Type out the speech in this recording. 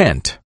tent